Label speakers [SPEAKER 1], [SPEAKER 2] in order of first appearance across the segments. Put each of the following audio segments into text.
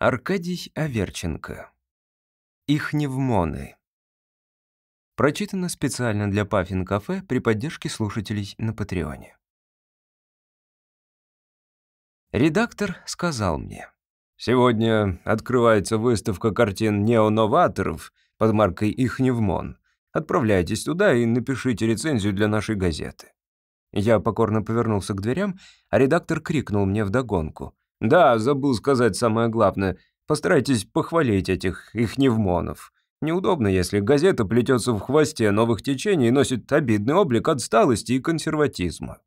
[SPEAKER 1] Аркадий Аверченко. Их невмоны. Прочитано специально для Паффин Кафе при поддержке слушателей на Патреоне. Редактор сказал мне. «Сегодня открывается выставка картин неоноваторов под маркой «Их невмон». Отправляйтесь туда и напишите рецензию для нашей газеты». Я покорно повернулся к дверям, а редактор крикнул мне вдогонку. Да, забыл сказать самое главное. Постарайтесь похвалить этих их невмонов. Неудобно, если газета плетется в хвосте новых течений и носит обидный облик отсталости и консерватизма.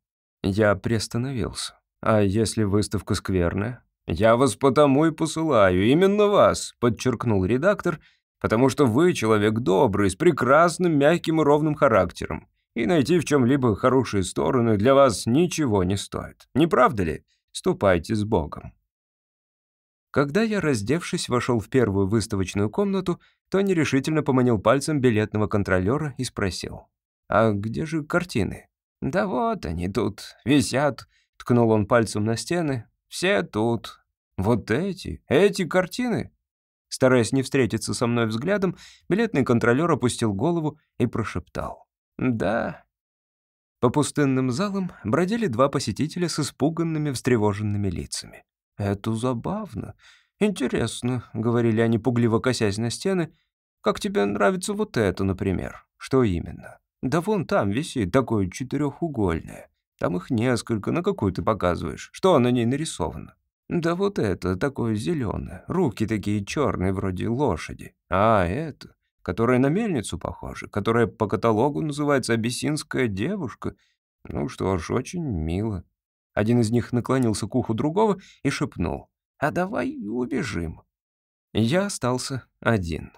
[SPEAKER 1] Я приостановился. А если выставка скверная? Я вас потому и посылаю, именно вас, подчеркнул редактор, потому что вы человек добрый, с прекрасным, мягким и ровным характером. И найти в чем-либо хорошие стороны для вас ничего не стоит. Не правда ли? Ступайте с Богом». Когда я, раздевшись, вошел в первую выставочную комнату, то нерешительно поманил пальцем билетного контролера и спросил. «А где же картины?» «Да вот они тут, висят», — ткнул он пальцем на стены. «Все тут. Вот эти, эти картины?» Стараясь не встретиться со мной взглядом, билетный контролер опустил голову и прошептал. «Да, по пустынным залам бродили два посетителя с испуганными, встревоженными лицами. «Это забавно. Интересно», — говорили они, пугливо косясь на стены. «Как тебе нравится вот это, например?» «Что именно?» «Да вон там висит такое четырехугольное. Там их несколько, на какую ты показываешь? Что на ней нарисовано?» «Да вот это, такое зеленое. Руки такие черные, вроде лошади. А это...» которая на мельницу похожа, которая по каталогу называется «Абиссинская девушка». Ну что ж, очень мило. Один из них наклонился к уху другого и шепнул. «А давай убежим». Я остался один.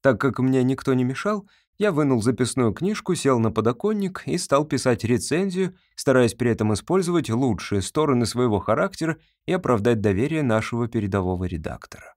[SPEAKER 1] Так как мне никто не мешал, я вынул записную книжку, сел на подоконник и стал писать рецензию, стараясь при этом использовать лучшие стороны своего характера и оправдать доверие нашего передового редактора.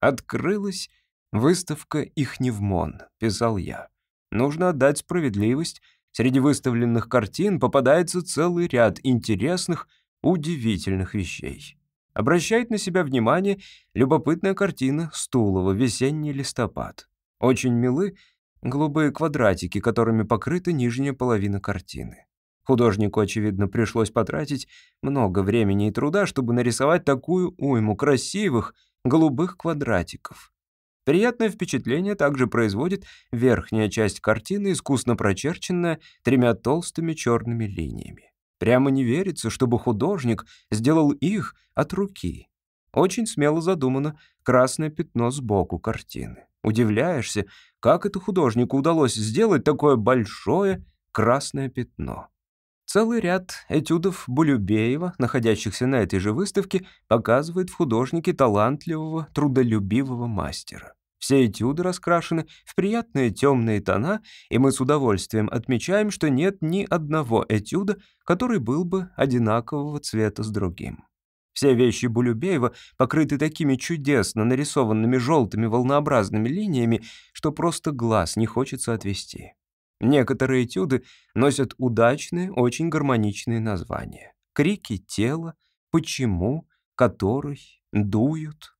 [SPEAKER 1] Открылась «Выставка Ихневмон», — писал я. «Нужно отдать справедливость. Среди выставленных картин попадается целый ряд интересных, удивительных вещей. Обращает на себя внимание любопытная картина Стулова «Весенний листопад». Очень милы голубые квадратики, которыми покрыта нижняя половина картины. Художнику, очевидно, пришлось потратить много времени и труда, чтобы нарисовать такую уйму красивых голубых квадратиков. Приятное впечатление также производит верхняя часть картины, искусно прочерченная тремя толстыми черными линиями. Прямо не верится, чтобы художник сделал их от руки. Очень смело задумано красное пятно сбоку картины. Удивляешься, как это художнику удалось сделать такое большое красное пятно. Целый ряд этюдов Булюбеева, находящихся на этой же выставке, показывает в художнике талантливого, трудолюбивого мастера. Все этюды раскрашены в приятные темные тона, и мы с удовольствием отмечаем, что нет ни одного этюда, который был бы одинакового цвета с другим. Все вещи Булюбеева покрыты такими чудесно нарисованными желтыми волнообразными линиями, что просто глаз не хочется отвести. Некоторые этюды носят удачные, очень гармоничные названия. «Крики тела», «Почему», «Который», «Дуют»,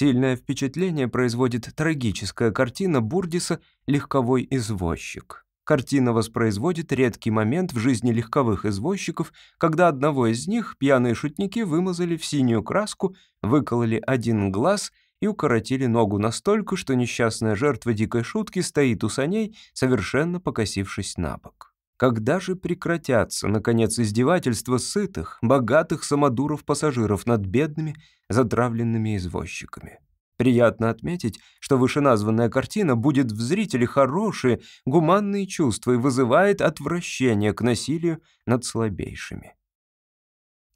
[SPEAKER 1] Сильное впечатление производит трагическая картина Бурдиса «Легковой извозчик». Картина воспроизводит редкий момент в жизни легковых извозчиков, когда одного из них пьяные шутники вымазали в синюю краску, выкололи один глаз и укоротили ногу настолько, что несчастная жертва дикой шутки стоит у саней, совершенно покосившись на бок. Когда же прекратятся, наконец, издевательства сытых, богатых самодуров-пассажиров над бедными, затравленными извозчиками? Приятно отметить, что вышеназванная картина будет в зрителе хорошие, гуманные чувства и вызывает отвращение к насилию над слабейшими.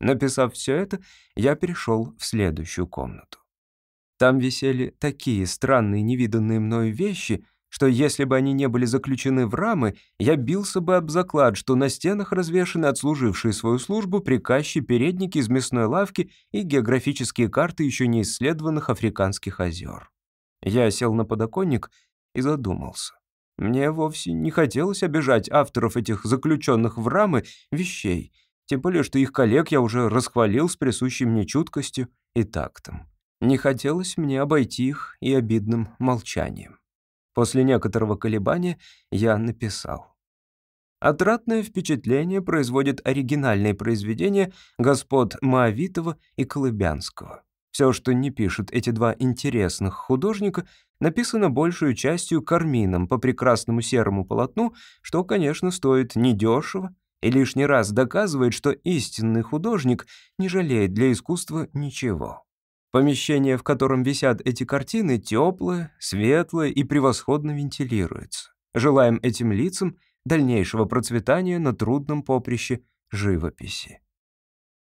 [SPEAKER 1] Написав все это, я перешел в следующую комнату. Там висели такие странные невиданные мною вещи, что если бы они не были заключены в рамы, я бился бы об заклад, что на стенах развешаны отслужившие свою службу приказчи, передники из мясной лавки и географические карты еще не исследованных африканских озер. Я сел на подоконник и задумался. Мне вовсе не хотелось обижать авторов этих заключенных в рамы вещей, тем более, что их коллег я уже расхвалил с присущей мне чуткостью и тактом. Не хотелось мне обойти их и обидным молчанием. После некоторого колебания я написал. Отратное впечатление производит оригинальные произведения господ Моавитова и Колыбянского. Все, что не пишут эти два интересных художника, написано большую частью кармином по прекрасному серому полотну, что, конечно, стоит недешево и лишний раз доказывает, что истинный художник не жалеет для искусства ничего. Помещение, в котором висят эти картины, теплое, светлое и превосходно вентилируется. Желаем этим лицам дальнейшего процветания на трудном поприще живописи.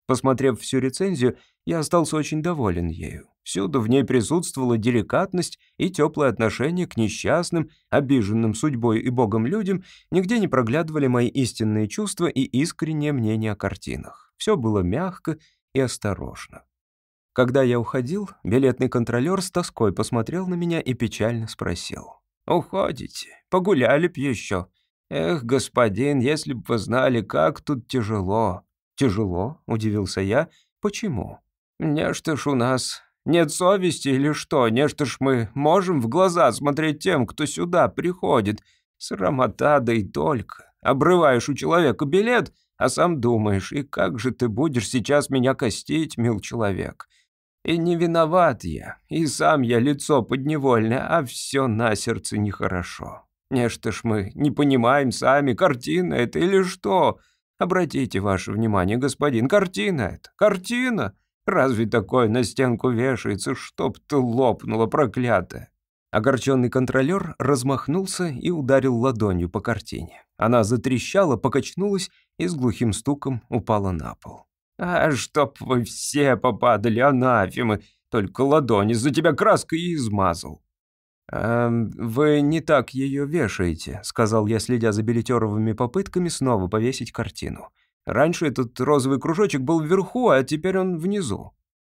[SPEAKER 1] Посмотрев всю рецензию, я остался очень доволен ею. Всюду в ней присутствовала деликатность и теплое отношение к несчастным, обиженным судьбой и Богом людям, нигде не проглядывали мои истинные чувства и искреннее мнение о картинах. Все было мягко и осторожно. Когда я уходил, билетный контролер с тоской посмотрел на меня и печально спросил. «Уходите? Погуляли б еще. Эх, господин, если бы вы знали, как тут тяжело». «Тяжело?» — удивился я. «Почему?» «Не что ж у нас нет совести или что? Не что ж мы можем в глаза смотреть тем, кто сюда приходит? Срамота, да и только. Обрываешь у человека билет, а сам думаешь, и как же ты будешь сейчас меня костить, мил человек? И не виноват я, и сам я лицо подневольное, а все на сердце нехорошо. Не что ж мы не понимаем сами, картина это или что? Обратите ваше внимание, господин, картина это, картина. Разве такое на стенку вешается, чтоб ты лопнула, проклятая? Огорченный контролер размахнулся и ударил ладонью по картине. Она затрещала, покачнулась и с глухим стуком упала на пол. «А чтоб вы все попадали, анафемы! Только ладони за тебя краской и измазал!» «Эм, «Вы не так ее вешаете», — сказал я, следя за билетеровыми попытками снова повесить картину. «Раньше этот розовый кружочек был вверху, а теперь он внизу».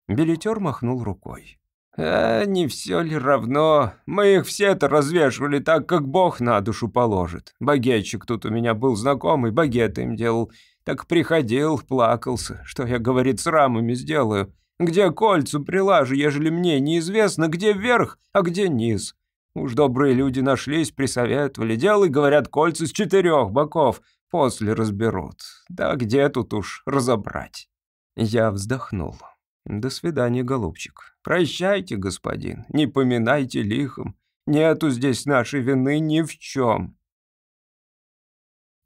[SPEAKER 1] Билетер махнул рукой. «А не все ли равно? Мы их все-то развешивали так, как Бог на душу положит. Багетчик тут у меня был знакомый, багеты им делал. Так приходил, плакался, что я, говорит, с рамами сделаю. Где кольцу прилажу, ежели мне неизвестно, где верх, а где низ. Уж добрые люди нашлись, присоветовали. Делай, говорят, кольца с четырех боков. После разберут. Да где тут уж разобрать? Я вздохнул. До свидания, голубчик. Прощайте, господин. Не поминайте лихом. Нету здесь нашей вины ни в чем.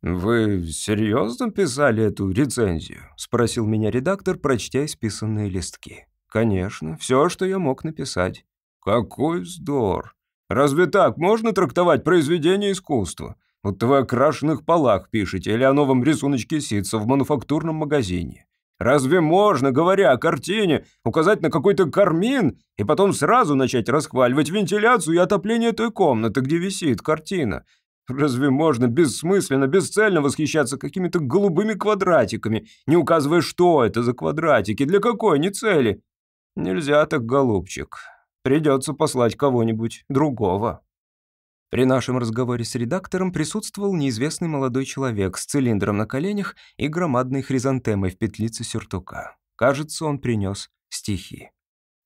[SPEAKER 1] «Вы серьезно писали эту рецензию?» — спросил меня редактор, прочтя исписанные листки. «Конечно, все, что я мог написать». «Какой вздор! Разве так можно трактовать произведение искусства? Вот вы о крашенных полах пишете или о новом рисуночке ситца в мануфактурном магазине. Разве можно, говоря о картине, указать на какой-то кармин и потом сразу начать расхваливать вентиляцию и отопление той комнаты, где висит картина? Разве можно бессмысленно, бесцельно восхищаться какими-то голубыми квадратиками, не указывая, что это за квадратики, для какой они цели? Нельзя так, голубчик. Придется послать кого-нибудь другого. При нашем разговоре с редактором присутствовал неизвестный молодой человек с цилиндром на коленях и громадной хризантемой в петлице сюртука. Кажется, он принес стихи.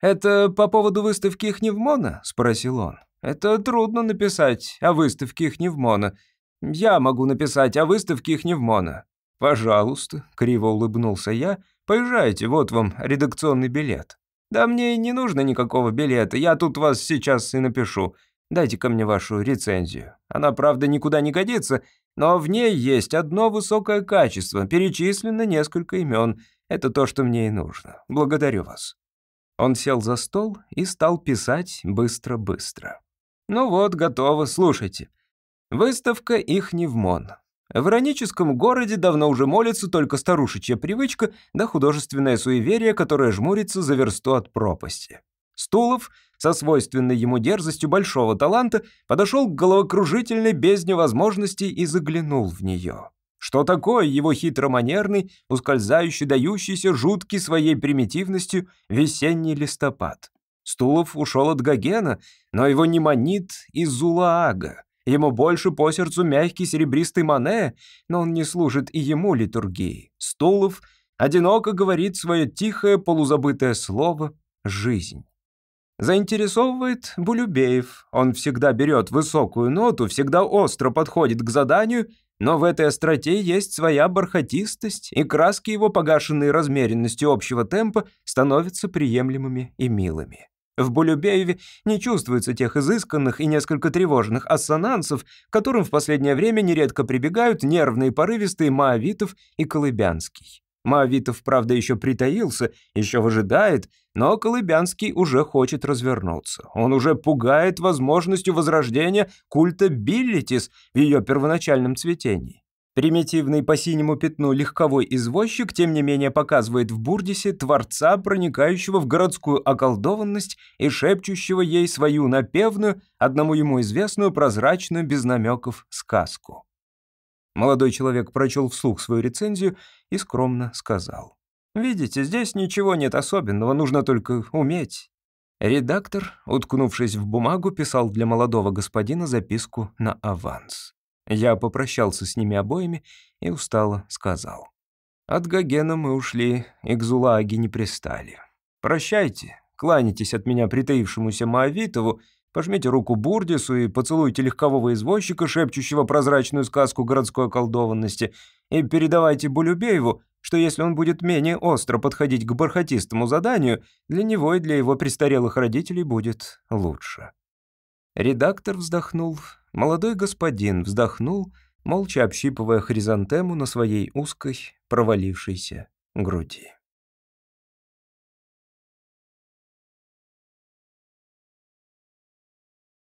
[SPEAKER 1] «Это по поводу выставки Ихневмона?» — спросил он. Это трудно написать о выставке их Невмона. Я могу написать о выставке их Невмона. Пожалуйста, криво улыбнулся я. Поезжайте, вот вам редакционный билет. Да мне не нужно никакого билета, я тут вас сейчас и напишу. дайте ко мне вашу рецензию. Она, правда, никуда не годится, но в ней есть одно высокое качество, перечислено несколько имен. Это то, что мне и нужно. Благодарю вас». Он сел за стол и стал писать быстро-быстро. Ну вот, готово, слушайте. Выставка их не в мон. В ироническом городе давно уже молится только старушечья привычка да художественное суеверие, которое жмурится за версту от пропасти. Стулов, со свойственной ему дерзостью большого таланта, подошел к головокружительной бездне возможностей и заглянул в нее. Что такое его хитроманерный, ускользающий, дающийся, жуткий своей примитивностью весенний листопад? Стулов ушел от Гогена, но его не манит из Зулаага. Ему больше по сердцу мягкий серебристый Мане, но он не служит и ему литургии. Стулов одиноко говорит свое тихое полузабытое слово «жизнь». Заинтересовывает Булюбеев. Он всегда берет высокую ноту, всегда остро подходит к заданию, но в этой остроте есть своя бархатистость, и краски его, погашенные размеренностью общего темпа, становятся приемлемыми и милыми. В Булюбееве не чувствуется тех изысканных и несколько тревожных ассонансов, к которым в последнее время нередко прибегают нервные порывистые Моавитов и Колыбянский. Моавитов, правда, еще притаился, еще выжидает, но Колыбянский уже хочет развернуться. Он уже пугает возможностью возрождения культа Биллитис в ее первоначальном цветении. Примитивный по синему пятну легковой извозчик, тем не менее, показывает в Бурдисе творца, проникающего в городскую околдованность и шепчущего ей свою напевную, одному ему известную, прозрачную, без намеков, сказку. Молодой человек прочел вслух свою рецензию и скромно сказал. «Видите, здесь ничего нет особенного, нужно только уметь». Редактор, уткнувшись в бумагу, писал для молодого господина записку на аванс. Я попрощался с ними обоими и устало сказал. От Гогена мы ушли и к Зулааге не пристали. Прощайте, кланяйтесь от меня притаившемуся Моавитову Пожмите руку Бурдису и поцелуйте легкового извозчика, шепчущего прозрачную сказку городской околдованности, и передавайте Булюбееву, что если он будет менее остро подходить к бархатистому заданию, для него и для его престарелых родителей будет лучше». Редактор вздохнул, молодой господин вздохнул, молча общипывая хризантему на своей узкой, провалившейся груди.